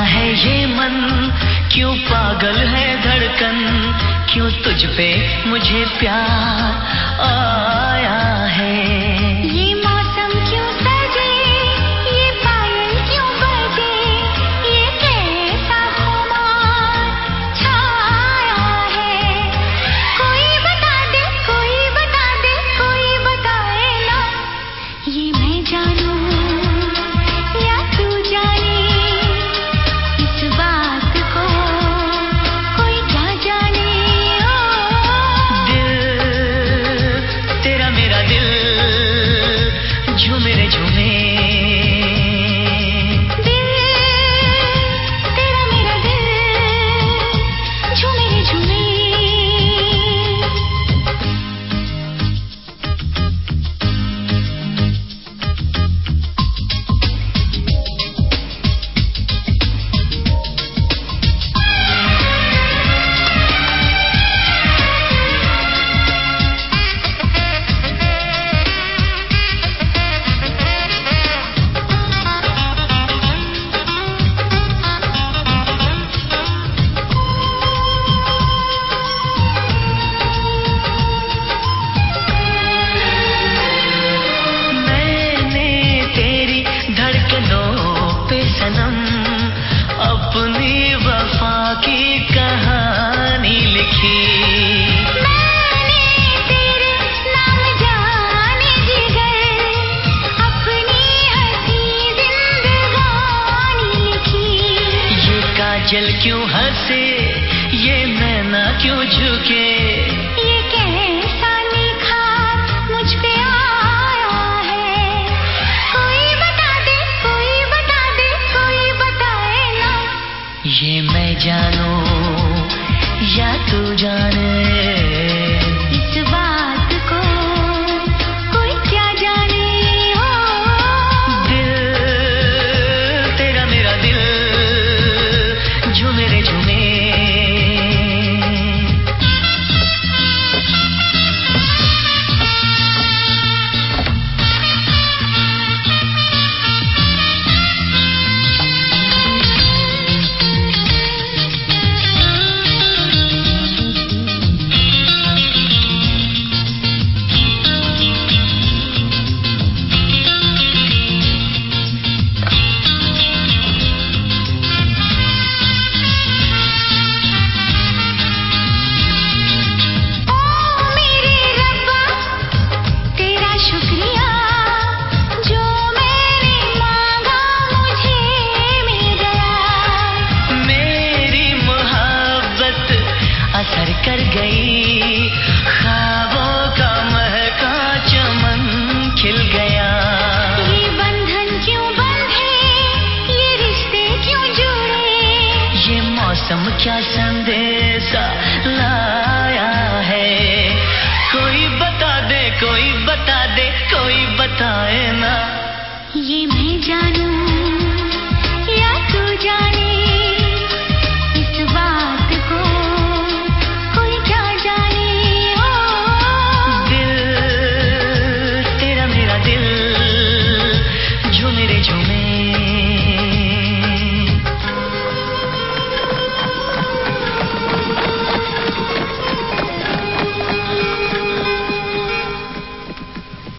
है ये मन? क्यों पागल है धड़कन? क्यों तुझ पे मुझे प्यार? आया जल क्यों हंसे? ये नैना क्यों झुके? ये कैसा निखार मुझ पे आया है। कोई बता दे कोई बता दे कोई बताए ना। ये मैं जानू गई। खाबों का महका चमन खिल गया। ये बंधन क्यों बंधे ये रिश्ते क्यों जुड़े? ये मौसम क्या संदेशा लाया